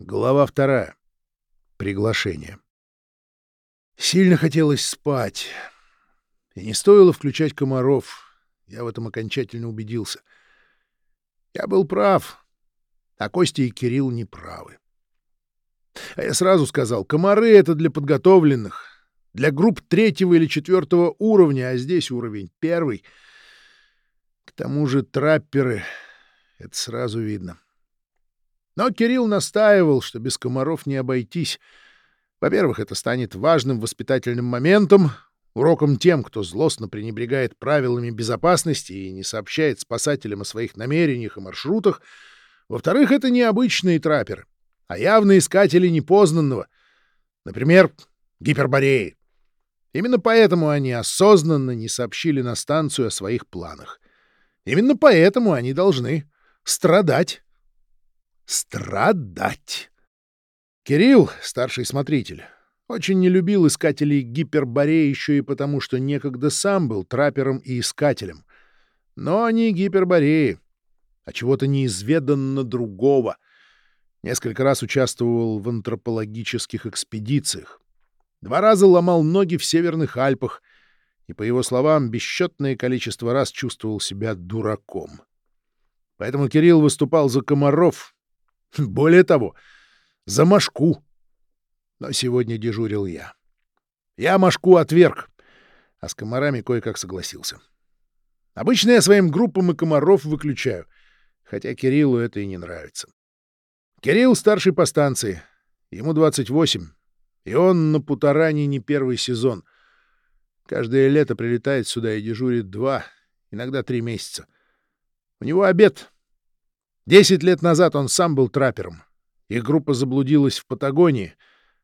Глава вторая. Приглашение. Сильно хотелось спать. И не стоило включать комаров. Я в этом окончательно убедился. Я был прав, а Костя и Кирилл не правы. А я сразу сказал, комары — это для подготовленных, для групп третьего или четвертого уровня, а здесь уровень первый. К тому же трапперы — это сразу видно. — но Кирилл настаивал, что без комаров не обойтись. Во-первых, это станет важным воспитательным моментом, уроком тем, кто злостно пренебрегает правилами безопасности и не сообщает спасателям о своих намерениях и маршрутах. Во-вторых, это не обычные трапперы, а явные искатели непознанного. Например, гипербореи. Именно поэтому они осознанно не сообщили на станцию о своих планах. Именно поэтому они должны страдать страдать. Кирилл, старший смотритель, очень не любил искателей гипербореи еще и потому, что некогда сам был траппером и искателем. Но не гипербореи, а чего-то неизведанно другого. Несколько раз участвовал в антропологических экспедициях. Два раза ломал ноги в Северных Альпах и, по его словам, бесчетное количество раз чувствовал себя дураком. Поэтому Кирилл выступал за комаров, более того, за Машку. Но сегодня дежурил я. Я Машку отверг, а с комарами кое-как согласился. Обычно я своим группам и комаров выключаю, хотя Кириллу это и не нравится. Кирилл старший по станции, ему 28, и он на Путаране не первый сезон. Каждое лето прилетает сюда и дежурит два, иногда три месяца. У него обед Десять лет назад он сам был траппером. Их группа заблудилась в Патагонии.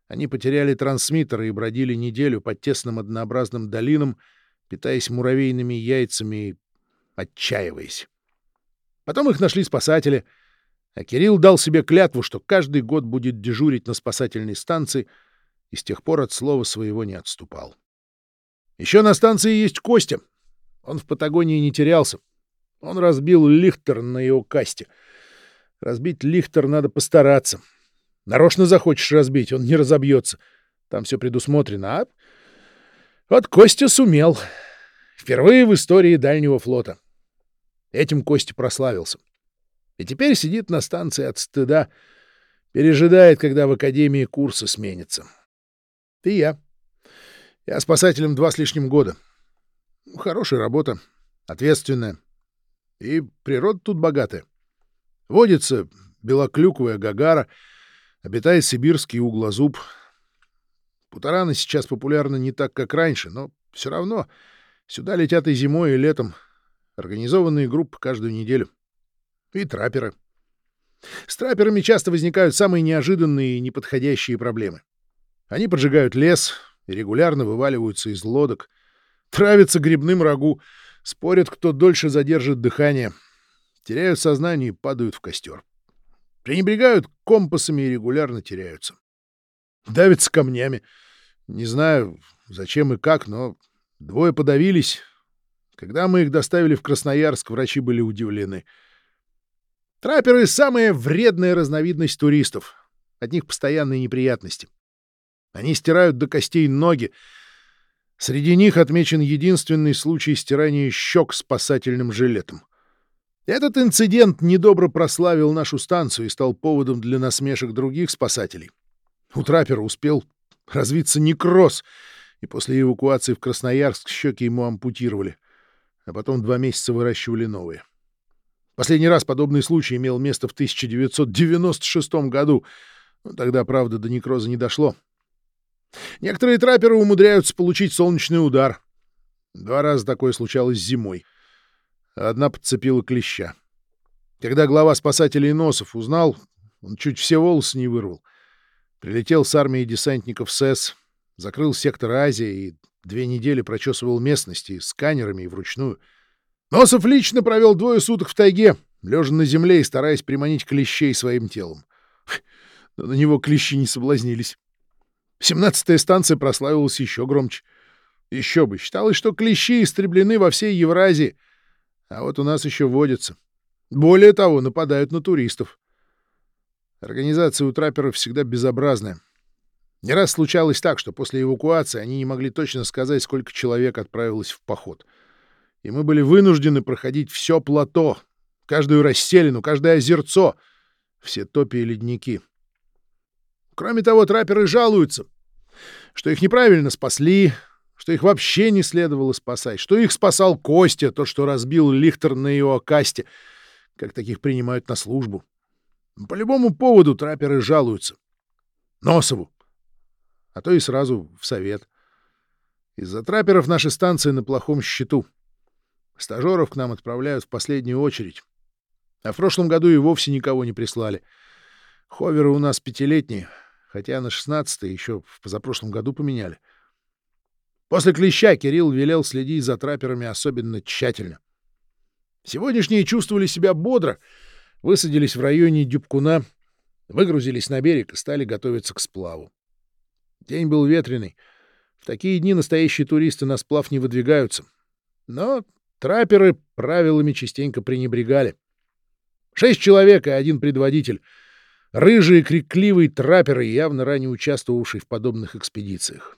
Они потеряли трансмиттеры и бродили неделю по тесным однообразным долинам, питаясь муравейными яйцами и отчаиваясь. Потом их нашли спасатели, а Кирилл дал себе клятву, что каждый год будет дежурить на спасательной станции, и с тех пор от слова своего не отступал. Еще на станции есть Костя. Он в Патагонии не терялся. Он разбил лихтер на его касте — Разбить лихтер надо постараться. Нарочно захочешь разбить, он не разобьется. Там все предусмотрено, а? Вот Костя сумел. Впервые в истории дальнего флота. Этим Костя прославился. И теперь сидит на станции от стыда, пережидает, когда в Академии курсы сменятся. Ты я. Я спасателем два с лишним года. Хорошая работа, ответственная. И природа тут богатая. Водится белоклюковая гагара, обитает сибирский углозуб. Путараны сейчас популярны не так, как раньше, но все равно сюда летят и зимой, и летом. Организованные группы каждую неделю. И трапперы. С трапперами часто возникают самые неожиданные и неподходящие проблемы. Они поджигают лес и регулярно вываливаются из лодок, травятся грибным рагу, спорят, кто дольше задержит дыхание — теряют сознание и падают в костер. Пренебрегают компасами и регулярно теряются. Давятся камнями. Не знаю, зачем и как, но двое подавились. Когда мы их доставили в Красноярск, врачи были удивлены. Трапперы — самая вредная разновидность туристов. От них постоянные неприятности. Они стирают до костей ноги. Среди них отмечен единственный случай стирания щек спасательным жилетом. Этот инцидент недобро прославил нашу станцию и стал поводом для насмешек других спасателей. У траппера успел развиться некроз, и после эвакуации в Красноярск щеки ему ампутировали, а потом два месяца выращивали новые. Последний раз подобный случай имел место в 1996 году. Тогда, правда, до некроза не дошло. Некоторые трапперы умудряются получить солнечный удар. Два раза такое случалось зимой — одна подцепила клеща. Когда глава спасателей Носов узнал, он чуть все волосы не вырвал. Прилетел с армией десантников СЭС, закрыл сектор Азия и две недели прочесывал местности сканерами и вручную. Носов лично провел двое суток в тайге, лежа на земле и стараясь приманить клещей своим телом. Но на него клещи не соблазнились. Семнадцатая станция прославилась еще громче. Еще бы, считалось, что клещи истреблены во всей Евразии, а вот у нас еще водятся. Более того, нападают на туристов. Организация у трапперов всегда безобразная. Не раз случалось так, что после эвакуации они не могли точно сказать, сколько человек отправилось в поход. И мы были вынуждены проходить все плато, каждую расселину, каждое озерцо, все топи и ледники. Кроме того, трапперы жалуются, что их неправильно спасли, что их вообще не следовало спасать, что их спасал Костя, то, что разбил Лихтер на его касте, как таких принимают на службу. По любому поводу трапперы жалуются. Носову. А то и сразу в совет. Из-за трапперов наши станции на плохом счету. Стажеров к нам отправляют в последнюю очередь. А в прошлом году и вовсе никого не прислали. Ховеры у нас пятилетние, хотя на шестнадцатый еще в позапрошлом году поменяли. После клеща Кирилл велел следить за трапперами особенно тщательно. Сегодняшние чувствовали себя бодро, высадились в районе Дюбкуна, выгрузились на берег и стали готовиться к сплаву. День был ветреный. В такие дни настоящие туристы на сплав не выдвигаются. Но трапперы правилами частенько пренебрегали. Шесть человек и один предводитель. Рыжие крикливые трапперы, явно ранее участвовавшие в подобных экспедициях.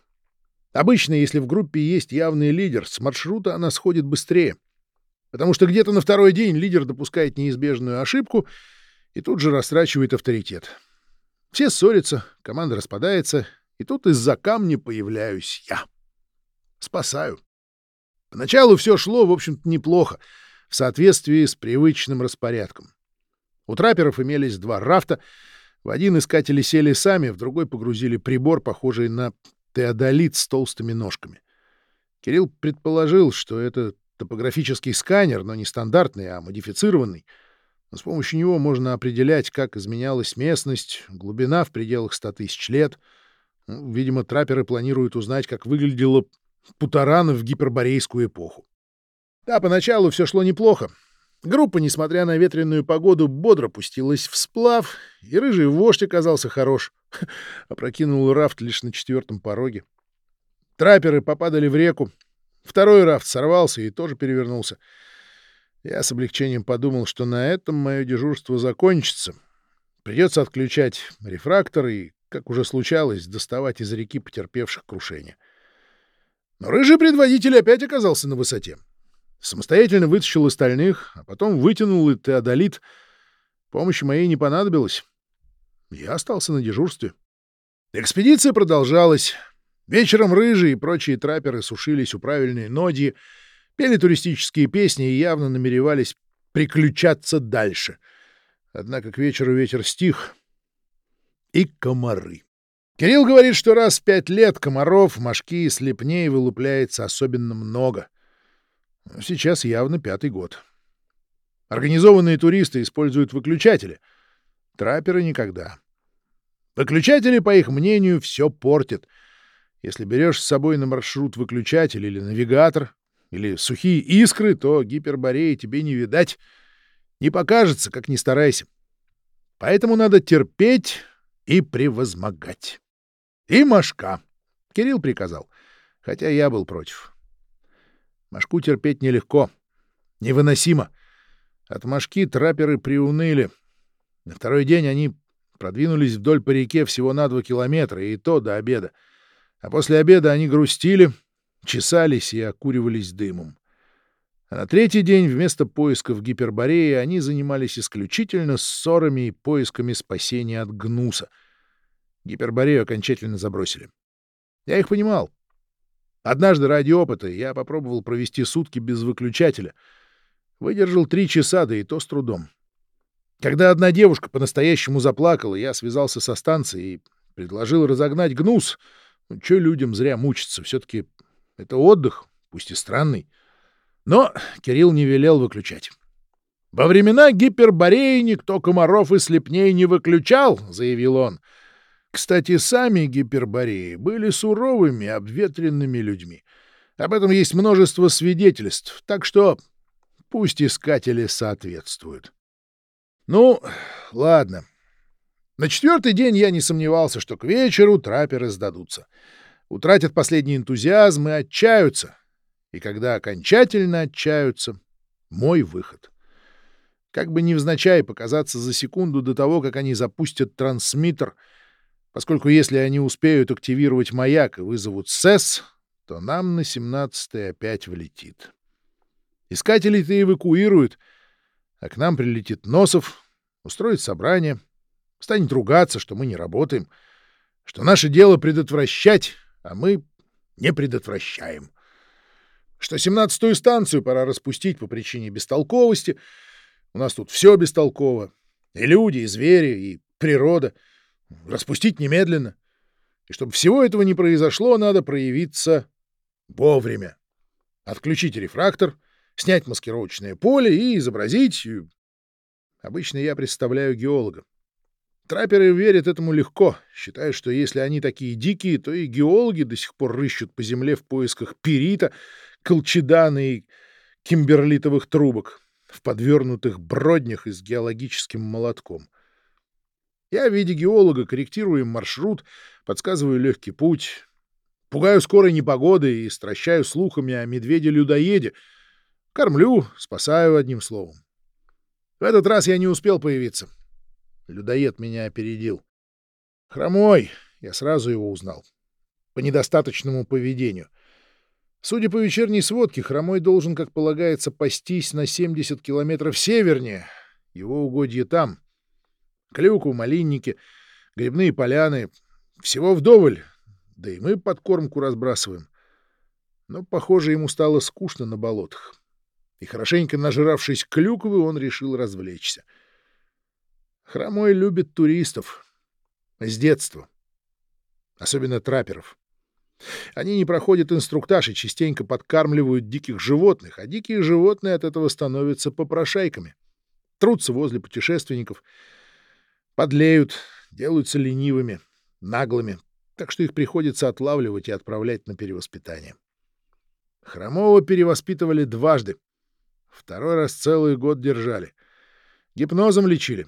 Обычно, если в группе есть явный лидер, с маршрута она сходит быстрее. Потому что где-то на второй день лидер допускает неизбежную ошибку и тут же растрачивает авторитет. Все ссорятся, команда распадается, и тут из-за камня появляюсь я. Спасаю. Поначалу все шло, в общем-то, неплохо, в соответствии с привычным распорядком. У трапперов имелись два рафта. В один искатели сели сами, в другой погрузили прибор, похожий на теодолит с толстыми ножками. Кирилл предположил, что это топографический сканер, но не стандартный, а модифицированный. Но с помощью него можно определять, как изменялась местность, глубина в пределах ста тысяч лет. Ну, видимо, трапперы планируют узнать, как выглядело Путарана в гиперборейскую эпоху. Да, поначалу все шло неплохо. Группа, несмотря на ветреную погоду, бодро пустилась в сплав, и рыжий вождь оказался хорош. Опрокинул рафт лишь на четвертом пороге. Трапперы попадали в реку. Второй рафт сорвался и тоже перевернулся. Я с облегчением подумал, что на этом мое дежурство закончится. Придется отключать рефрактор и, как уже случалось, доставать из реки потерпевших крушение. Но рыжий предводитель опять оказался на высоте. Самостоятельно вытащил остальных, а потом вытянул и теодолит. Помощи моей не понадобилось. Я остался на дежурстве. Экспедиция продолжалась. Вечером рыжие и прочие трапперы сушились у правильной ноди, пели туристические песни и явно намеревались приключаться дальше. Однако к вечеру ветер стих. И комары. Кирилл говорит, что раз в пять лет комаров, мошки и слепней вылупляется особенно много — Сейчас явно пятый год. Организованные туристы используют выключатели. Трапперы никогда. Выключатели, по их мнению, все портят. Если берешь с собой на маршрут выключатель или навигатор, или сухие искры, то гипербореи тебе не видать. Не покажется, как ни старайся. Поэтому надо терпеть и превозмогать. И мошка. Кирилл приказал, хотя я был против. Машку терпеть нелегко. Невыносимо. От Машки трапперы приуныли. На второй день они продвинулись вдоль по реке всего на два километра, и то до обеда. А после обеда они грустили, чесались и окуривались дымом. А на третий день вместо поисков гипербореи они занимались исключительно ссорами и поисками спасения от гнуса. Гиперборею окончательно забросили. Я их понимал. Однажды ради опыта я попробовал провести сутки без выключателя. Выдержал три часа, да и то с трудом. Когда одна девушка по-настоящему заплакала, я связался со станцией и предложил разогнать гнус. Ну, чё людям зря мучиться? Все-таки это отдых, пусть и странный. Но Кирилл не велел выключать. «Во времена гипербореи никто комаров и слепней не выключал», — заявил он. — кстати, сами гипербореи были суровыми, обветренными людьми. Об этом есть множество свидетельств, так что пусть искатели соответствуют. Ну, ладно. На четвертый день я не сомневался, что к вечеру трапперы сдадутся. Утратят последний энтузиазм и отчаются. И когда окончательно отчаются, мой выход. Как бы невзначай показаться за секунду до того, как они запустят трансмиттер, поскольку если они успеют активировать маяк и вызовут СЭС, то нам на 17-й опять влетит. Искателей-то эвакуируют, а к нам прилетит Носов, устроит собрание, станет ругаться, что мы не работаем, что наше дело предотвращать, а мы не предотвращаем. Что 17-ю станцию пора распустить по причине бестолковости. У нас тут все бестолково. И люди, и звери, и природа. Распустить немедленно. И чтобы всего этого не произошло, надо проявиться вовремя. Отключить рефрактор — снять маскировочное поле и изобразить... Э, обычно я представляю геолога. Трапперы верят этому легко, считая, что если они такие дикие, то и геологи до сих пор рыщут по земле в поисках перита, колчедана и кимберлитовых трубок в подвернутых броднях и с геологическим молотком. Я в виде геолога корректирую им маршрут, подсказываю легкий путь, пугаю скорой непогоды и стращаю слухами о медведе-людоеде — Кормлю, спасаю одним словом. В этот раз я не успел появиться. Людоед меня опередил. Хромой, я сразу его узнал. По недостаточному поведению. Судя по вечерней сводке, Хромой должен, как полагается, пастись на 70 километров севернее. Его угодье там. Клюку, малинники, грибные поляны. Всего вдоволь. Да и мы подкормку разбрасываем. Но, похоже, ему стало скучно на болотах и, хорошенько нажравшись клюквы, он решил развлечься. Хромой любит туристов. С детства. Особенно трапперов. Они не проходят инструктаж и частенько подкармливают диких животных, а дикие животные от этого становятся попрошайками. Трутся возле путешественников, подлеют, делаются ленивыми, наглыми, так что их приходится отлавливать и отправлять на перевоспитание. Хромого перевоспитывали дважды, Второй раз целый год держали. Гипнозом лечили.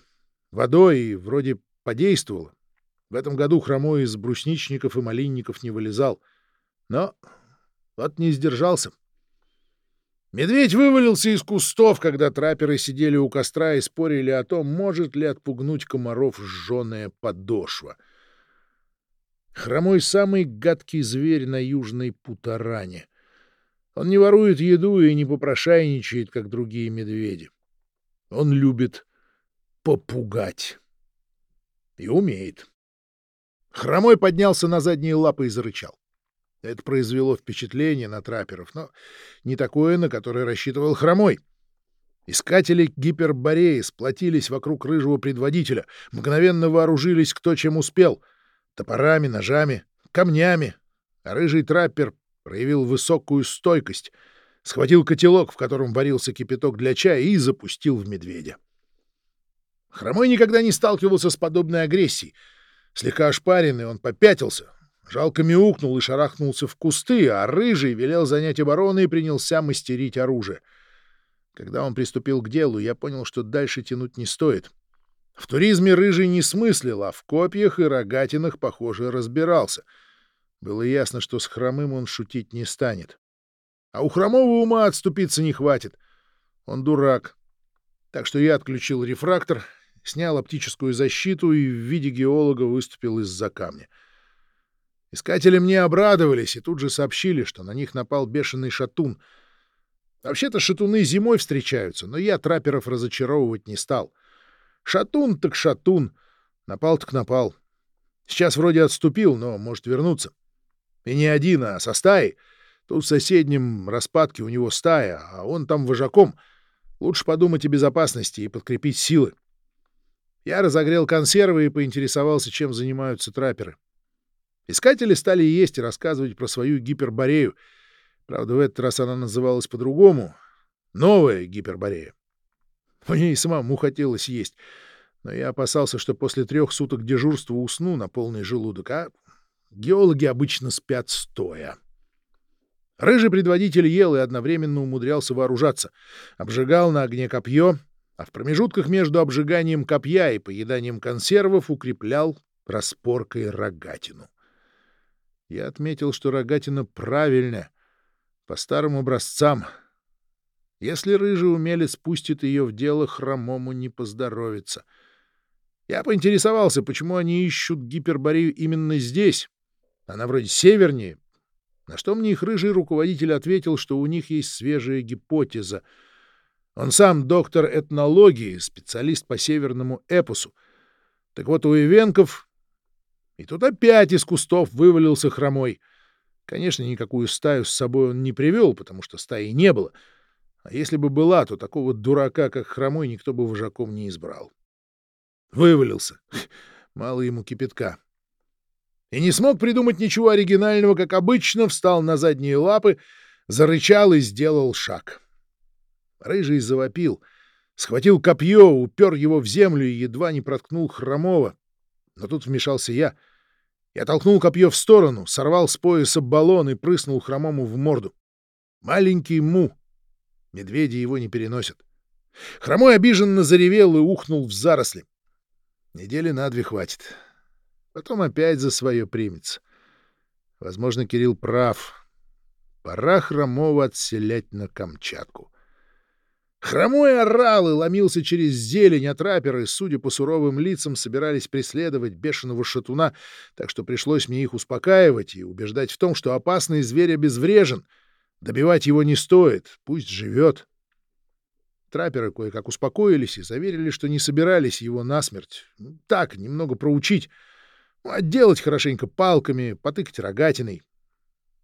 Водой и вроде подействовало. В этом году хромой из брусничников и малинников не вылезал. Но вот не сдержался. Медведь вывалился из кустов, когда трапперы сидели у костра и спорили о том, может ли отпугнуть комаров сжёная подошва. Хромой — самый гадкий зверь на южной Путаране. Он не ворует еду и не попрошайничает, как другие медведи. Он любит попугать. И умеет. Хромой поднялся на задние лапы и зарычал. Это произвело впечатление на трапперов, но не такое, на которое рассчитывал Хромой. Искатели гипербореи сплотились вокруг рыжего предводителя, мгновенно вооружились кто чем успел — топорами, ножами, камнями, а рыжий траппер проявил высокую стойкость, схватил котелок, в котором варился кипяток для чая, и запустил в медведя. Хромой никогда не сталкивался с подобной агрессией. Слегка ошпаренный, он попятился, жалко мяукнул и шарахнулся в кусты, а рыжий велел занять оборону и принялся мастерить оружие. Когда он приступил к делу, я понял, что дальше тянуть не стоит. В туризме рыжий не смыслил, а в копьях и рогатинах, похоже, разбирался — было ясно, что с хромым он шутить не станет. А у хромого ума отступиться не хватит. Он дурак. Так что я отключил рефрактор, снял оптическую защиту и в виде геолога выступил из-за камня. Искатели мне обрадовались и тут же сообщили, что на них напал бешеный шатун. Вообще-то шатуны зимой встречаются, но я трапперов разочаровывать не стал. Шатун так шатун. Напал так напал. Сейчас вроде отступил, но может вернуться. И не один, а со стаей. Тут в соседнем распадке у него стая, а он там вожаком. Лучше подумать о безопасности и подкрепить силы. Я разогрел консервы и поинтересовался, чем занимаются трапперы. Искатели стали есть и рассказывать про свою гиперборею. Правда, в этот раз она называлась по-другому. Новая гиперборея. Мне и самому хотелось есть, но я опасался, что после трех суток дежурства усну на полный желудок, а Геологи обычно спят стоя. Рыжий предводитель ел и одновременно умудрялся вооружаться. Обжигал на огне копье, а в промежутках между обжиганием копья и поеданием консервов укреплял распоркой рогатину. Я отметил, что рогатина правильная, по старым образцам. Если рыжий умелец спустит ее в дело, хромому не поздоровится. Я поинтересовался, почему они ищут гиперборею именно здесь. Она вроде севернее. На что мне их рыжий руководитель ответил, что у них есть свежая гипотеза. Он сам доктор этнологии, специалист по северному эпосу. Так вот, у Ивенков... И тут опять из кустов вывалился хромой. Конечно, никакую стаю с собой он не привел, потому что стаи не было — а если бы была, то такого дурака, как Хромой, никто бы вожаком не избрал. Вывалился. Мало ему кипятка. И не смог придумать ничего оригинального, как обычно, встал на задние лапы, зарычал и сделал шаг. Рыжий завопил, схватил копье, упер его в землю и едва не проткнул Хромого. Но тут вмешался я. Я толкнул копье в сторону, сорвал с пояса баллон и прыснул Хромому в морду. Маленький Му Медведи его не переносят. Хромой обиженно заревел и ухнул в заросли. Недели на две хватит. Потом опять за свое примется. Возможно, Кирилл прав. Пора Хромова отселять на Камчатку. Хромой орал и ломился через зелень, а трапперы, судя по суровым лицам, собирались преследовать бешеного шатуна, так что пришлось мне их успокаивать и убеждать в том, что опасный зверь обезврежен — Добивать его не стоит, пусть живет. Трапперы кое-как успокоились и заверили, что не собирались его насмерть. Так, немного проучить, отделать хорошенько палками, потыкать рогатиной.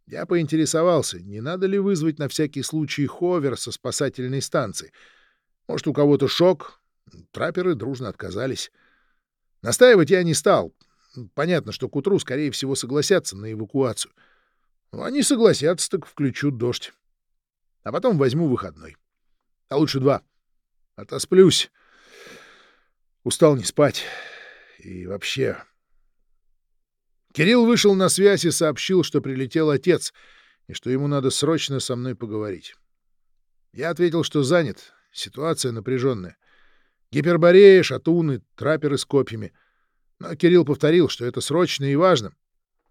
Я поинтересовался, не надо ли вызвать на всякий случай ховер со спасательной станции. Может, у кого-то шок? Трапперы дружно отказались. Настаивать я не стал. Понятно, что к утру, скорее всего, согласятся на эвакуацию. — ну, они согласятся, так включу дождь. А потом возьму выходной. А лучше два. Отосплюсь. Устал не спать. И вообще... Кирилл вышел на связь и сообщил, что прилетел отец, и что ему надо срочно со мной поговорить. Я ответил, что занят, ситуация напряженная. Гиперборея, шатуны, трапперы с копьями. Но Кирилл повторил, что это срочно и важно,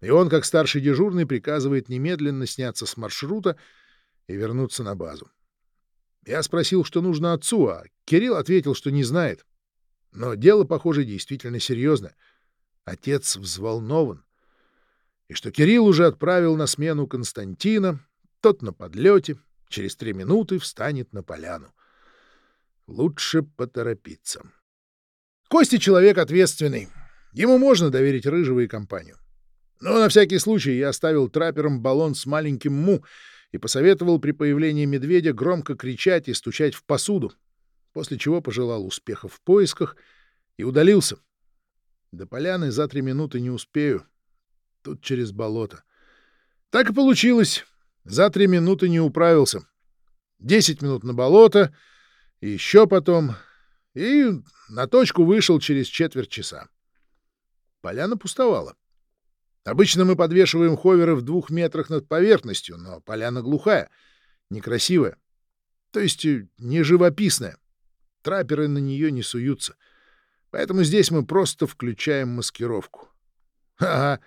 и он, как старший дежурный, приказывает немедленно сняться с маршрута и вернуться на базу. Я спросил, что нужно отцу, а Кирилл ответил, что не знает. Но дело, похоже, действительно серьезно. Отец взволнован. И что Кирилл уже отправил на смену Константина, тот на подлете, через три минуты встанет на поляну. Лучше поторопиться. Кости человек ответственный. Ему можно доверить Рыжего и компанию. Но на всякий случай я оставил трапперам баллон с маленьким му и посоветовал при появлении медведя громко кричать и стучать в посуду, после чего пожелал успехов в поисках и удалился. До поляны за три минуты не успею. Тут через болото. Так и получилось. За три минуты не управился. Десять минут на болото, и еще потом... И на точку вышел через четверть часа. Поляна пустовала. Обычно мы подвешиваем ховеры в двух метрах над поверхностью, но поляна глухая, некрасивая, то есть э, не живописная. Трапперы на нее не суются. Поэтому здесь мы просто включаем маскировку. Ага.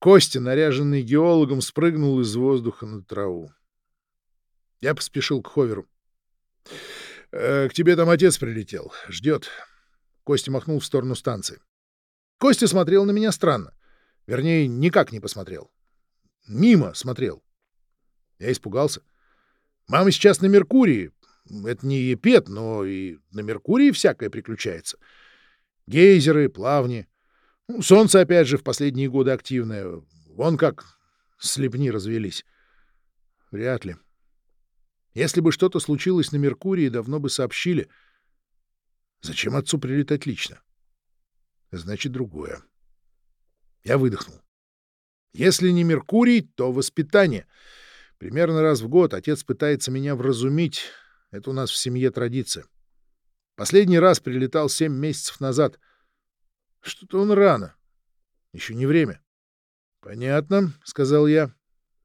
Костя, наряженный геологом, спрыгнул из воздуха на траву. Я поспешил к ховеру. «Э, — К тебе там отец прилетел. Ждет. Костя махнул в сторону станции. Костя смотрел на меня странно. Вернее, никак не посмотрел. Мимо смотрел. Я испугался. Мама сейчас на Меркурии. Это не Епет, но и на Меркурии всякое приключается. Гейзеры, плавни. Солнце, опять же, в последние годы активное. Вон как слепни развелись. Вряд ли. Если бы что-то случилось на Меркурии, давно бы сообщили. Зачем отцу прилетать лично? Значит, другое. Я выдохнул. Если не Меркурий, то воспитание. Примерно раз в год отец пытается меня вразумить. Это у нас в семье традиция. Последний раз прилетал семь месяцев назад. Что-то он рано. Еще не время. — Понятно, — сказал я.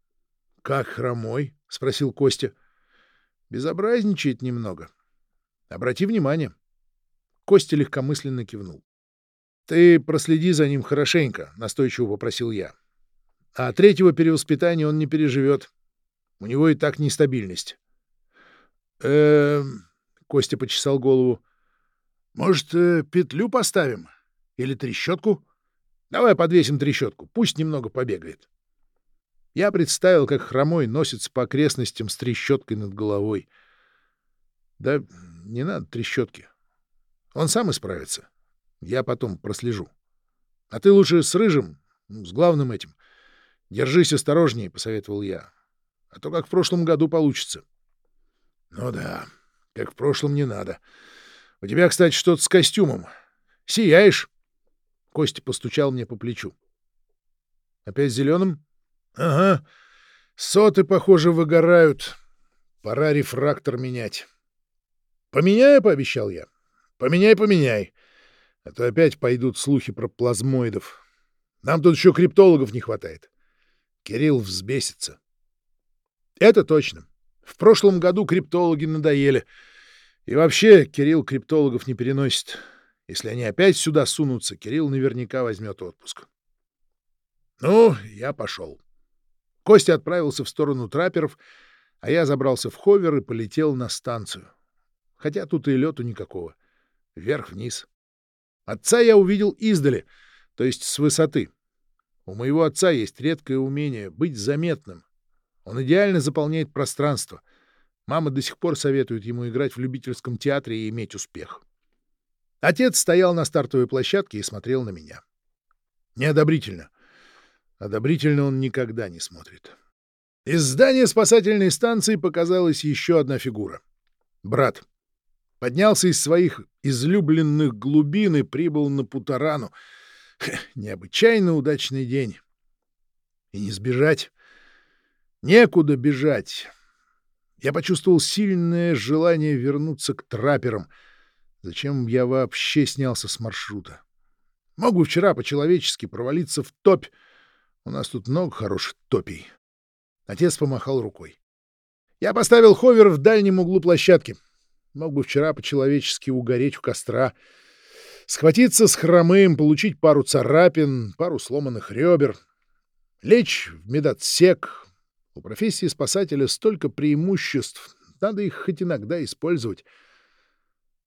— Как хромой? — спросил Костя. — Безобразничает немного. Обрати внимание. Костя легкомысленно кивнул. «Ты проследи за ним хорошенько», — настойчиво попросил я. «А третьего перевоспитания он не переживет. У него и так нестабильность». э Костя почесал голову. «Может, э, петлю поставим? Или трещотку? Давай подвесим трещотку, пусть немного побегает». Я представил, как хромой носится по окрестностям с трещоткой над головой. Да не надо трещотки. Он сам исправится. Я потом прослежу. А ты лучше с рыжим, с главным этим. Держись осторожнее, — посоветовал я. А то как в прошлом году получится. Ну да, как в прошлом не надо. У тебя, кстати, что-то с костюмом. Сияешь. Костя постучал мне по плечу. Опять зеленым? Ага. Соты, похоже, выгорают. Пора рефрактор менять. Поменяй, пообещал я. Поменяй, поменяй. А то опять пойдут слухи про плазмоидов. Нам тут еще криптологов не хватает. Кирилл взбесится. Это точно. В прошлом году криптологи надоели. И вообще Кирилл криптологов не переносит. Если они опять сюда сунутся, Кирилл наверняка возьмет отпуск. Ну, я пошел. Костя отправился в сторону трапперов, а я забрался в ховер и полетел на станцию. Хотя тут и лету никакого. Вверх-вниз. Отца я увидел издали, то есть с высоты. У моего отца есть редкое умение быть заметным. Он идеально заполняет пространство. Мама до сих пор советует ему играть в любительском театре и иметь успех. Отец стоял на стартовой площадке и смотрел на меня. Неодобрительно. Одобрительно он никогда не смотрит. Из здания спасательной станции показалась еще одна фигура. Брат. Поднялся из своих излюбленных глубин и прибыл на Путарану. Ха, необычайно удачный день. И не сбежать. Некуда бежать. Я почувствовал сильное желание вернуться к трапперам. Зачем я вообще снялся с маршрута? Мог бы вчера по-человечески провалиться в топь, у нас тут много хороших топий. Отец помахал рукой. Я поставил ховер в дальнем углу площадки. Мог бы вчера по-человечески угореть у костра, схватиться с хромым, получить пару царапин, пару сломанных ребер, лечь в медотсек. У профессии спасателя столько преимуществ, надо их хоть иногда использовать.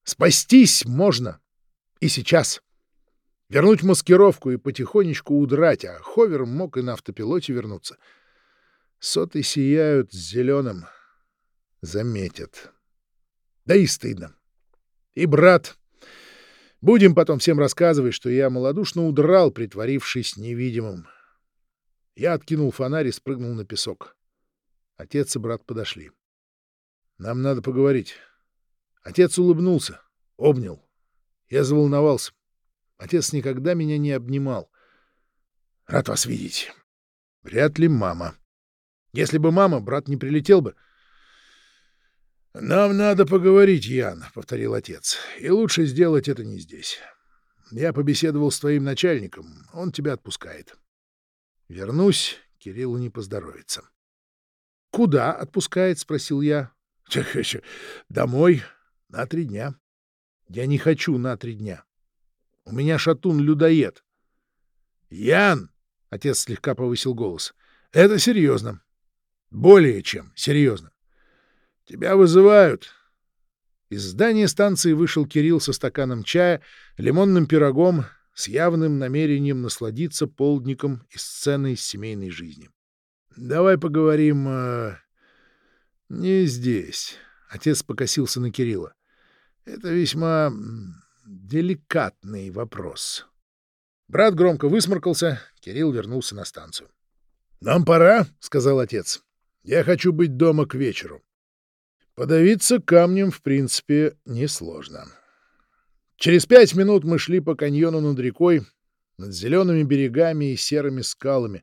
Спастись можно и сейчас. Вернуть маскировку и потихонечку удрать, а Ховер мог и на автопилоте вернуться. Соты сияют зеленым. Заметят. Да и стыдно. И брат. Будем потом всем рассказывать, что я малодушно удрал, притворившись невидимым. Я откинул фонарь и спрыгнул на песок. Отец и брат подошли. Нам надо поговорить. Отец улыбнулся, обнял. Я заволновался. Отец никогда меня не обнимал. Рад вас видеть. Вряд ли мама. Если бы мама, брат не прилетел бы. Нам надо поговорить, Ян, — повторил отец. И лучше сделать это не здесь. Я побеседовал с твоим начальником. Он тебя отпускает. Вернусь, Кириллу не поздоровится. — Куда отпускает? — спросил я. — Домой. На три дня. Я не хочу на три дня. У меня шатун-людоед. — Ян! — отец слегка повысил голос. — Это серьезно. Более чем серьезно. Тебя вызывают. Из здания станции вышел Кирилл со стаканом чая, лимонным пирогом, с явным намерением насладиться полдником и сценой семейной жизни. — Давай поговорим... Э, не здесь. Отец покосился на Кирилла. — Это весьма деликатный вопрос. Брат громко высморкался, Кирилл вернулся на станцию. — Нам пора, — сказал отец. — Я хочу быть дома к вечеру. Подавиться камнем, в принципе, несложно. Через пять минут мы шли по каньону над рекой, над зелеными берегами и серыми скалами.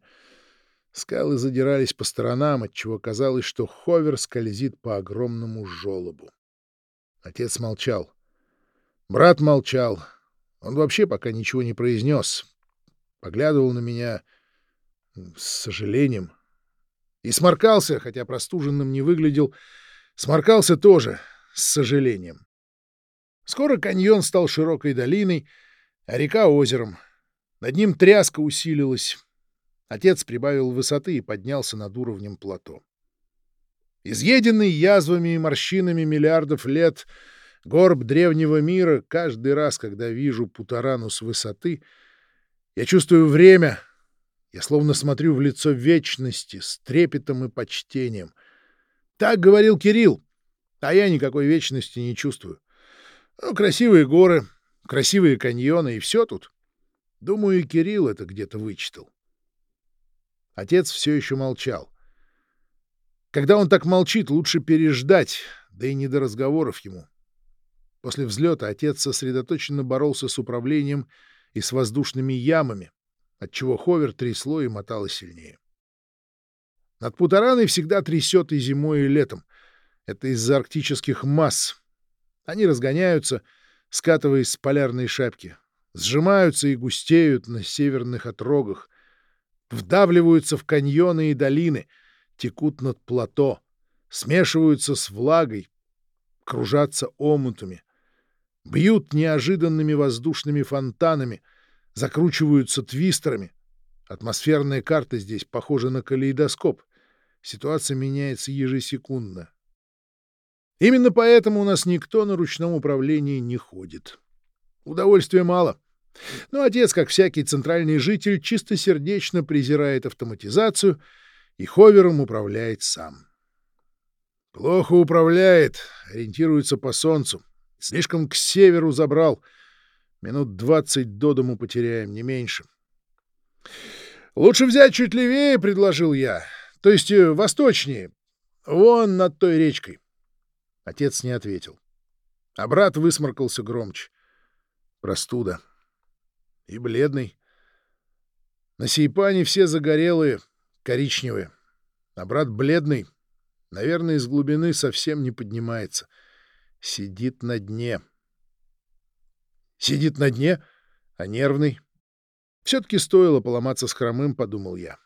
Скалы задирались по сторонам, отчего казалось, что ховер скользит по огромному желобу. Отец молчал. Брат молчал. Он вообще пока ничего не произнес. Поглядывал на меня с сожалением. И сморкался, хотя простуженным не выглядел, сморкался тоже с сожалением. Скоро каньон стал широкой долиной, а река — озером. Над ним тряска усилилась. Отец прибавил высоты и поднялся над уровнем плато. Изъеденный язвами и морщинами миллиардов лет, горб древнего мира, каждый раз, когда вижу Путарану с высоты, я чувствую время, я словно смотрю в лицо вечности с трепетом и почтением. Так говорил Кирилл, а я никакой вечности не чувствую. Ну, красивые горы, красивые каньоны и все тут. Думаю, и Кирилл это где-то вычитал. Отец все еще молчал. Когда он так молчит, лучше переждать, да и не до разговоров ему. После взлета отец сосредоточенно боролся с управлением и с воздушными ямами, отчего ховер трясло и мотало сильнее. Над Путараной всегда трясет и зимой, и летом. Это из-за арктических масс. Они разгоняются, скатываясь с полярной шапки, сжимаются и густеют на северных отрогах, вдавливаются в каньоны и долины — текут над плато, смешиваются с влагой, кружатся омутами, бьют неожиданными воздушными фонтанами, закручиваются твистерами. Атмосферная карта здесь похожа на калейдоскоп. Ситуация меняется ежесекундно. Именно поэтому у нас никто на ручном управлении не ходит. Удовольствия мало. Но отец, как всякий центральный житель, чистосердечно презирает автоматизацию — и ховером управляет сам. Плохо управляет, ориентируется по солнцу. Слишком к северу забрал. Минут двадцать до дому потеряем, не меньше. Лучше взять чуть левее, предложил я. То есть э, восточнее. Вон над той речкой. Отец не ответил. А брат высморкался громче. Простуда. И бледный. На Сейпане все загорелые, коричневые, а брат бледный, наверное, из глубины совсем не поднимается. Сидит на дне. Сидит на дне, а нервный. Все-таки стоило поломаться с хромым, подумал я.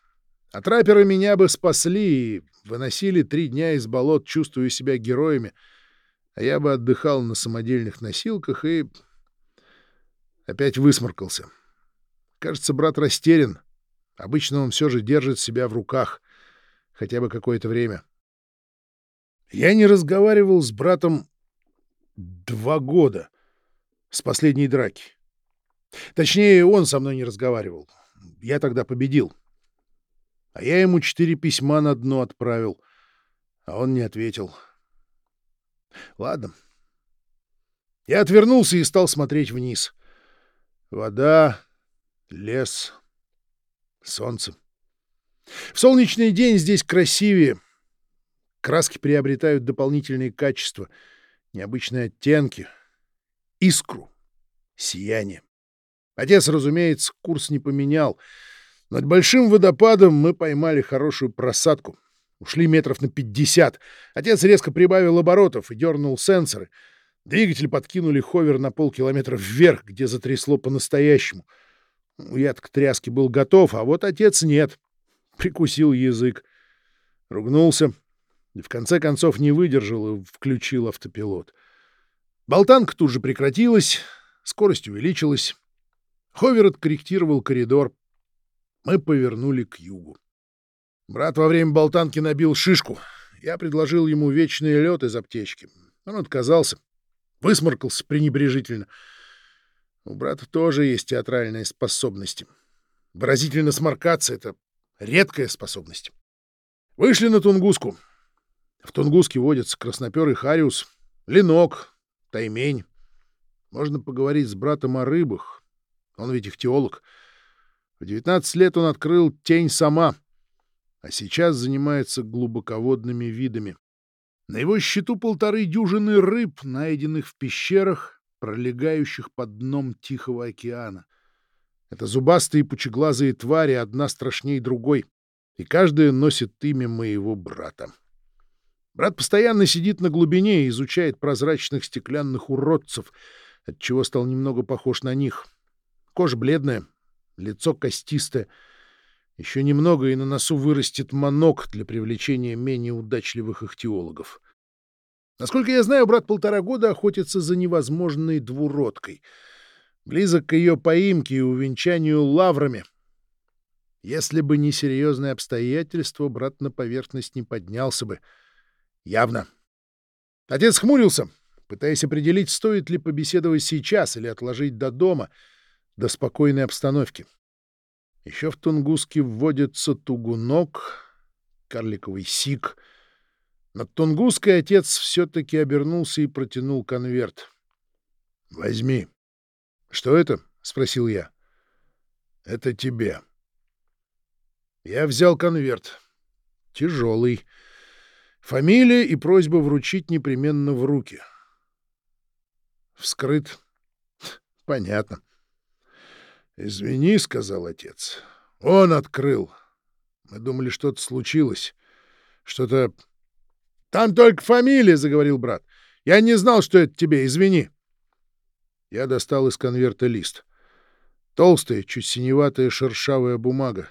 А трапперы меня бы спасли и выносили три дня из болот, чувствуя себя героями, а я бы отдыхал на самодельных носилках и... Опять высморкался. Кажется, брат растерян. Обычно он все же держит себя в руках, хотя бы какое-то время. Я не разговаривал с братом два года, с последней драки. Точнее, он со мной не разговаривал. Я тогда победил. А я ему четыре письма на дно отправил, а он не ответил. Ладно. Я отвернулся и стал смотреть вниз. Вода, лес, солнце. В солнечный день здесь красивее. Краски приобретают дополнительные качества, необычные оттенки, искру, сияние. Отец, разумеется, курс не поменял. Над большим водопадом мы поймали хорошую просадку. Ушли метров на пятьдесят. Отец резко прибавил оборотов и дернул сенсоры. Двигатель подкинули ховер на полкилометра вверх, где затрясло по-настоящему — я к тряске был готов, а вот отец нет. Прикусил язык. Ругнулся и в конце концов не выдержал и включил автопилот. Болтанка тут же прекратилась, скорость увеличилась. Ховер откорректировал коридор. Мы повернули к югу. Брат во время болтанки набил шишку. Я предложил ему вечный лед из аптечки. Он отказался. Высморкался пренебрежительно — у брата тоже есть театральные способности. Выразительно сморкаться — это редкая способность. Вышли на Тунгуску. В Тунгуске водятся красноперый хариус, ленок, таймень. Можно поговорить с братом о рыбах. Он ведь ихтиолог. В 19 лет он открыл тень сама, а сейчас занимается глубоководными видами. На его счету полторы дюжины рыб, найденных в пещерах пролегающих под дном Тихого океана. Это зубастые пучеглазые твари, одна страшней другой, и каждая носит имя моего брата. Брат постоянно сидит на глубине и изучает прозрачных стеклянных уродцев, отчего стал немного похож на них. Кожа бледная, лицо костистое. Еще немного, и на носу вырастет манок для привлечения менее удачливых ихтиологов. Насколько я знаю, брат полтора года охотится за невозможной двуродкой. Близок к ее поимке и увенчанию лаврами. Если бы не серьезные обстоятельства, брат на поверхность не поднялся бы. Явно. Отец хмурился, пытаясь определить, стоит ли побеседовать сейчас или отложить до дома, до спокойной обстановки. Еще в Тунгуске вводится тугунок, карликовый сик. Над Тунгуской отец все-таки обернулся и протянул конверт. — Возьми. — Что это? — спросил я. — Это тебе. Я взял конверт. Тяжелый. Фамилия и просьба вручить непременно в руки. Вскрыт. Понятно. «Извини», — сказал отец. «Он открыл. Мы думали, что-то случилось. Что-то...» «Там только фамилия», — заговорил брат. «Я не знал, что это тебе. Извини». Я достал из конверта лист. Толстая, чуть синеватая шершавая бумага.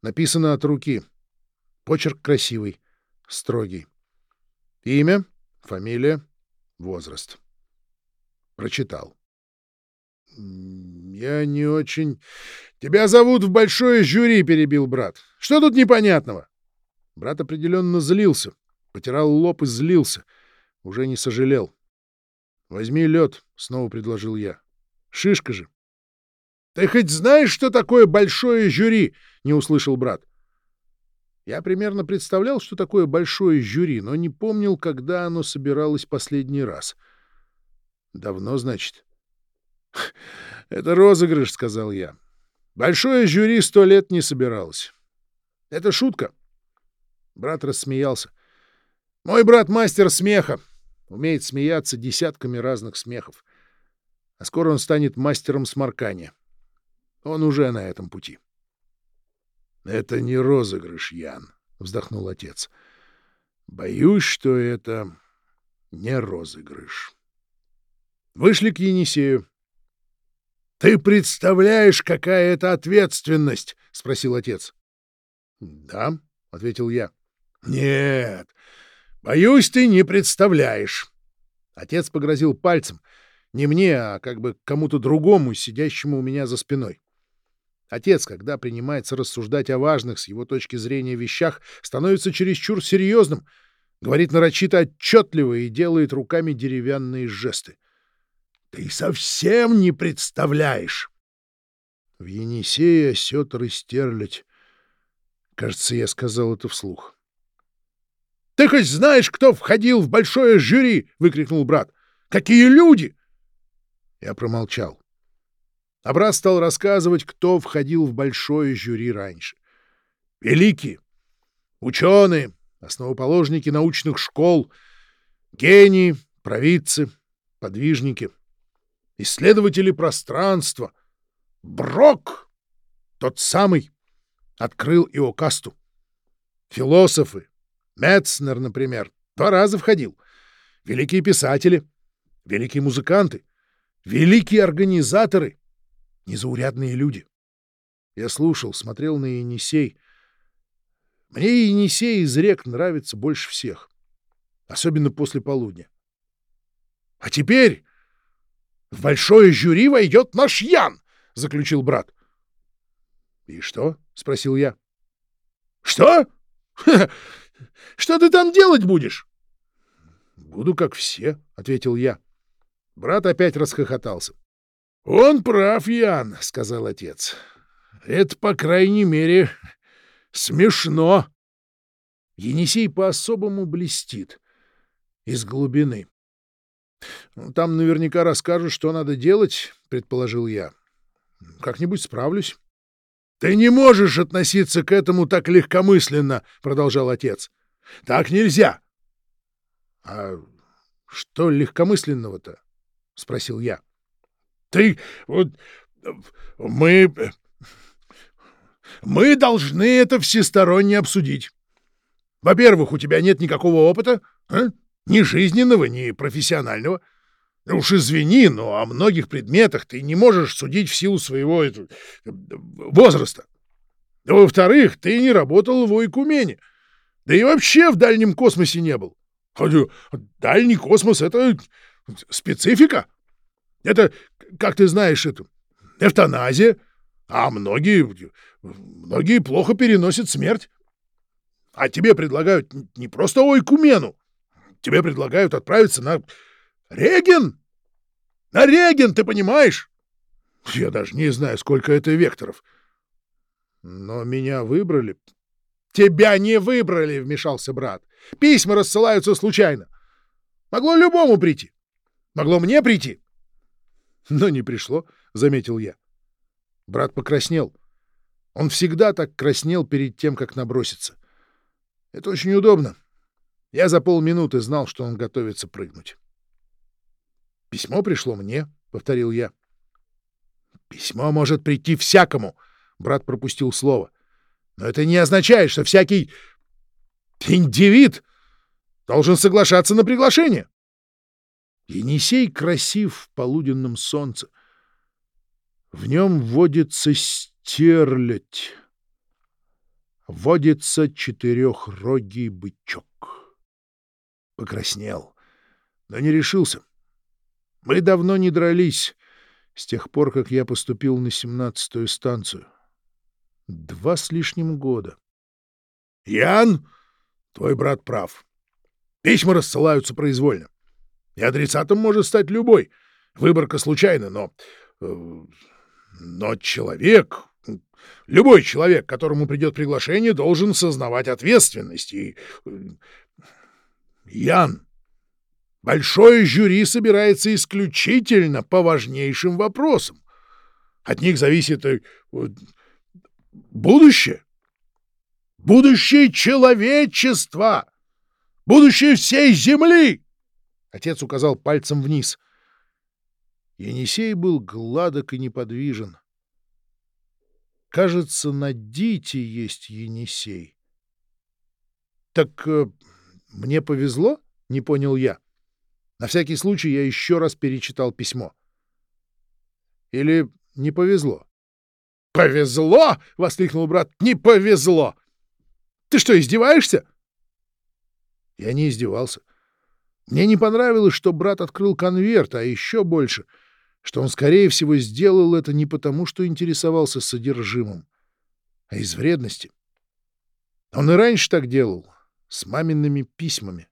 Написано от руки. Почерк красивый, строгий. Имя, фамилия, возраст. Прочитал. «Я не очень...» «Тебя зовут в большое жюри», — перебил брат. «Что тут непонятного?» Брат определенно злился. Потирал лоб и злился. Уже не сожалел. «Возьми лед», — снова предложил я. «Шишка же». «Ты хоть знаешь, что такое большое жюри?» — не услышал брат. Я примерно представлял, что такое большое жюри, но не помнил, когда оно собиралось последний раз. Давно, значит. — Это розыгрыш, — сказал я. Большое жюри сто лет не собиралось. Это шутка. Брат рассмеялся. Мой брат мастер смеха. Умеет смеяться десятками разных смехов. А скоро он станет мастером сморкания. Он уже на этом пути. — Это не розыгрыш, Ян, — вздохнул отец. — Боюсь, что это не розыгрыш. Вышли к Енисею. — Ты представляешь, какая это ответственность? — спросил отец. — Да, — ответил я. — Нет, боюсь, ты не представляешь. Отец погрозил пальцем. Не мне, а как бы кому-то другому, сидящему у меня за спиной. Отец, когда принимается рассуждать о важных с его точки зрения вещах, становится чересчур серьезным, говорит нарочито отчетливо и делает руками деревянные жесты. Ты совсем не представляешь. В Енисее осетр и стерлядь. Кажется, я сказал это вслух. — Ты хоть знаешь, кто входил в большое жюри? — выкрикнул брат. — Какие люди! Я промолчал. А брат стал рассказывать, кто входил в большое жюри раньше. Великие, ученые, основоположники научных школ, гении, провидцы, подвижники — исследователи пространства. Брок, тот самый, открыл Иокасту. Философы, Метцнер, например, два раза входил. Великие писатели, великие музыканты, великие организаторы, незаурядные люди. Я слушал, смотрел на Енисей. Мне Енисей из рек нравится больше всех, особенно после полудня. А теперь в большое жюри войдет наш Ян, — заключил брат. — И что? — спросил я. — Что? Что ты там делать будешь? — Буду как все, — ответил я. Брат опять расхохотался. — Он прав, Ян, — сказал отец. — Это, по крайней мере, смешно. Енисей по-особому блестит из глубины. Там наверняка расскажут, что надо делать, — предположил я. Как-нибудь справлюсь. — Ты не можешь относиться к этому так легкомысленно, — продолжал отец. — Так нельзя. — А что легкомысленного-то? — спросил я. — Ты... вот... мы... Мы должны это всесторонне обсудить. Во-первых, у тебя нет никакого опыта, а? Ни жизненного, ни профессионального. Уж извини, но о многих предметах ты не можешь судить в силу своего это, возраста. во-вторых, ты не работал в Ойкумене. Да и вообще в дальнем космосе не был. Хотя дальний космос — это специфика. Это, как ты знаешь, это эвтаназия. А многие, многие плохо переносят смерть. А тебе предлагают не просто ойкумену, тебе предлагают отправиться на Реген! На Реген, ты понимаешь? Я даже не знаю, сколько это векторов. Но меня выбрали. Тебя не выбрали, вмешался брат. Письма рассылаются случайно. Могло любому прийти. Могло мне прийти. Но не пришло, заметил я. Брат покраснел. Он всегда так краснел перед тем, как наброситься. Это очень удобно. Я за полминуты знал, что он готовится прыгнуть. «Письмо пришло мне», — повторил я. «Письмо может прийти всякому», — брат пропустил слово. «Но это не означает, что всякий индивид должен соглашаться на приглашение». Енисей красив в полуденном солнце. В нем водится стерлядь. Водится четырехрогий бычок. Покраснел, но не решился. Мы давно не дрались, с тех пор, как я поступил на семнадцатую станцию. Два с лишним года. — Ян, твой брат прав. Письма рассылаются произвольно. И адресатом может стать любой. Выборка случайна, но... Э, но человек... Любой человек, которому придет приглашение, должен сознавать ответственность. И... Э, Ян, большое жюри собирается исключительно по важнейшим вопросам. От них зависит э, будущее. Будущее человечества. Будущее всей Земли. Отец указал пальцем вниз. Енисей был гладок и неподвижен. Кажется, на Дите есть Енисей. — Так э, мне повезло? — не понял я. На всякий случай я еще раз перечитал письмо. — Или не повезло? — Повезло! — воскликнул брат. — Не повезло! Ты что, издеваешься? Я не издевался. Мне не понравилось, что брат открыл конверт, а еще больше, что он, скорее всего, сделал это не потому, что интересовался содержимым, а из вредности. Он и раньше так делал, с мамиными письмами. —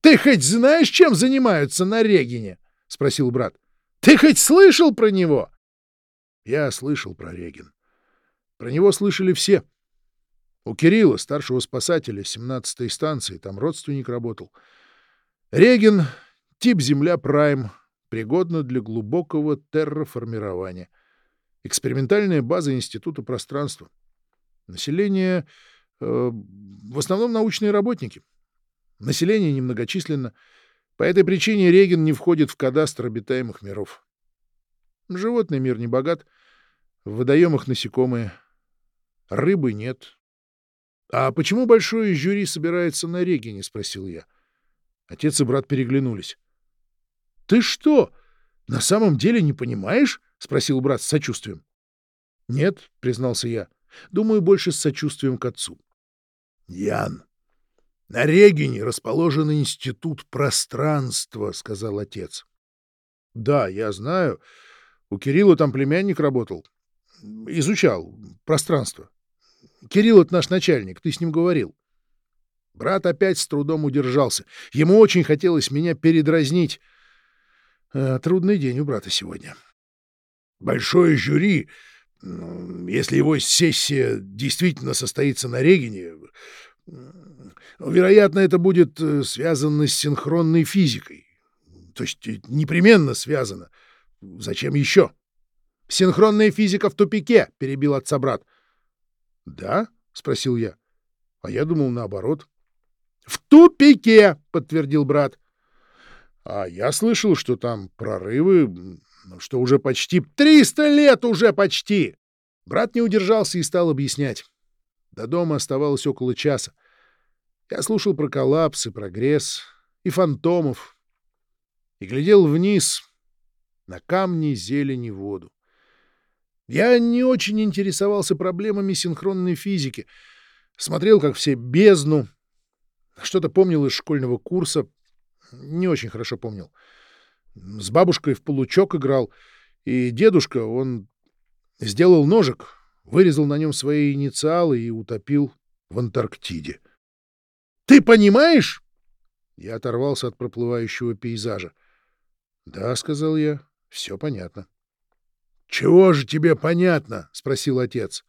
Ты хоть знаешь, чем занимаются на Регине? — спросил брат. — Ты хоть слышал про него? Я слышал про Регин. Про него слышали все — у Кирилла, старшего спасателя 17-й станции, там родственник работал. Реген — тип Земля Прайм, пригодна для глубокого терраформирования. Экспериментальная база Института пространства. Население э, в основном научные работники. Население немногочисленно. По этой причине Реген не входит в кадастр обитаемых миров. Животный мир не богат. В водоемах насекомые. Рыбы нет, «А почему большое жюри собирается на Регине?» — спросил я. Отец и брат переглянулись. «Ты что, на самом деле не понимаешь?» — спросил брат с сочувствием. «Нет», — признался я. «Думаю, больше с сочувствием к отцу». «Ян, на Регине расположен институт пространства», — сказал отец. «Да, я знаю. У Кирилла там племянник работал. Изучал пространство. Кирилл — это наш начальник, ты с ним говорил. Брат опять с трудом удержался. Ему очень хотелось меня передразнить. А, трудный день у брата сегодня. Большое жюри, если его сессия действительно состоится на Регине, вероятно, это будет э, связано с синхронной физикой. То есть э, непременно связано. Зачем еще? Синхронная физика в тупике, перебил отца брат. «Да?» — спросил я. А я думал наоборот. «В тупике!» — подтвердил брат. «А я слышал, что там прорывы, что уже почти... Триста лет уже почти!» Брат не удержался и стал объяснять. До дома оставалось около часа. Я слушал про коллапс и прогресс, и фантомов, и глядел вниз на камни, зелень и воду. Я не очень интересовался проблемами синхронной физики. Смотрел, как все бездну. Что-то помнил из школьного курса. Не очень хорошо помнил. С бабушкой в получок играл. И дедушка, он сделал ножик, вырезал на нем свои инициалы и утопил в Антарктиде. — Ты понимаешь? Я оторвался от проплывающего пейзажа. «Да», — сказал я, — «все понятно». «Чего же тебе понятно?» — спросил отец.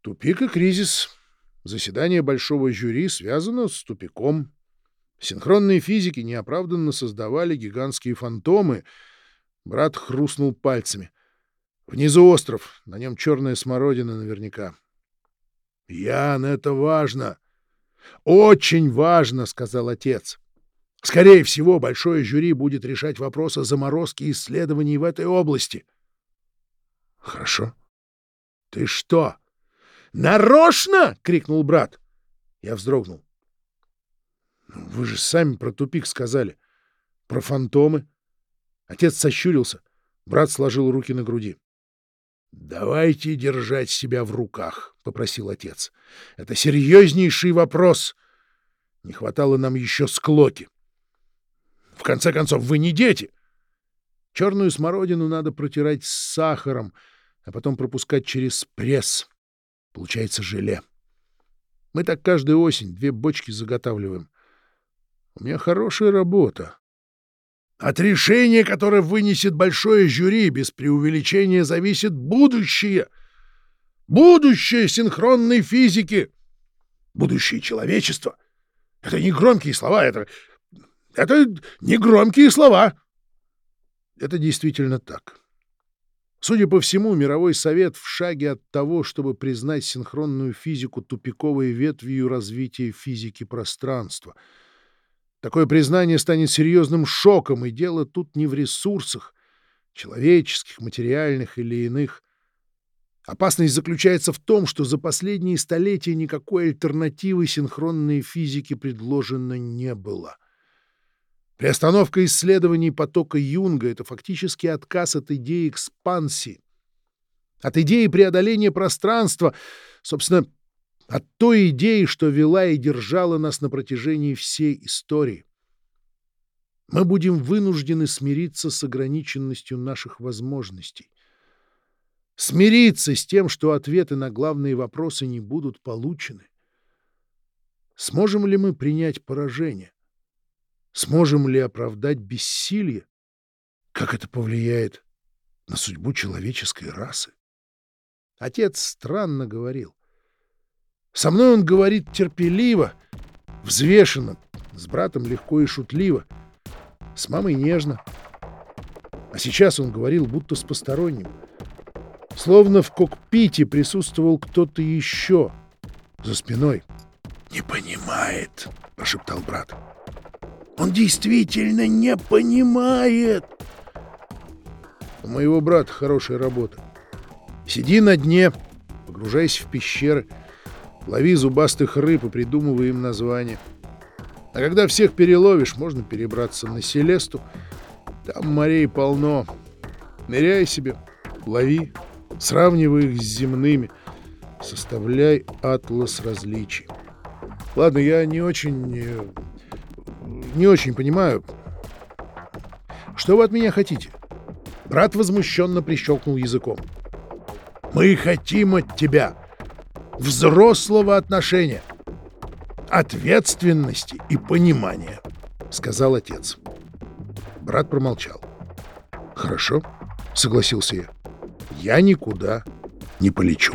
«Тупик и кризис. Заседание большого жюри связано с тупиком. Синхронные физики неоправданно создавали гигантские фантомы. Брат хрустнул пальцами. Внизу остров, на нем черная смородина наверняка. «Ян, это важно!» «Очень важно!» — сказал отец. «Скорее всего, большое жюри будет решать вопрос о заморозке исследований в этой области». «Хорошо». «Ты что, нарочно?» — крикнул брат. Я вздрогнул. Вы же сами про тупик сказали. Про фантомы. Отец сощурился. Брат сложил руки на груди. «Давайте держать себя в руках», — попросил отец. «Это серьезнейший вопрос. Не хватало нам еще склоки. В конце концов, вы не дети. Черную смородину надо протирать с сахаром, а потом пропускать через пресс. Получается желе. Мы так каждую осень две бочки заготавливаем. У меня хорошая работа. От решения, которое вынесет большое жюри, без преувеличения зависит будущее. Будущее синхронной физики. Будущее человечества. Это не громкие слова, это... Это не громкие слова. Это действительно так. Судя по всему, мировой совет в шаге от того, чтобы признать синхронную физику тупиковой ветвью развития физики пространства — Такое признание станет серьезным шоком, и дело тут не в ресурсах, человеческих, материальных или иных. Опасность заключается в том, что за последние столетия никакой альтернативы синхронной физике предложено не было. Приостановка исследований потока Юнга — это фактически отказ от идеи экспансии, от идеи преодоления пространства, собственно, от той идеи, что вела и держала нас на протяжении всей истории. Мы будем вынуждены смириться с ограниченностью наших возможностей. Смириться с тем, что ответы на главные вопросы не будут получены. Сможем ли мы принять поражение? Сможем ли оправдать бессилие? Как это повлияет на судьбу человеческой расы? Отец странно говорил. Со мной он говорит терпеливо, взвешенно, с братом легко и шутливо, с мамой нежно. А сейчас он говорил будто с посторонним. Словно в кокпите присутствовал кто-то еще за спиной. «Не понимает», — прошептал брат. «Он действительно не понимает!» У моего брата хорошая работа. Сиди на дне, погружайся в пещеры — Лови зубастых рыб и придумывай им название. А когда всех переловишь, можно перебраться на Селесту. Там морей полно. Ныряй себе, лови, сравнивай их с земными. Составляй атлас различий. Ладно, я не очень... Э, не очень понимаю. Что вы от меня хотите? Брат возмущенно прищелкнул языком. Мы хотим от тебя взрослого отношения, ответственности и понимания, — сказал отец. Брат промолчал. — Хорошо, — согласился я. — Я никуда не полечу.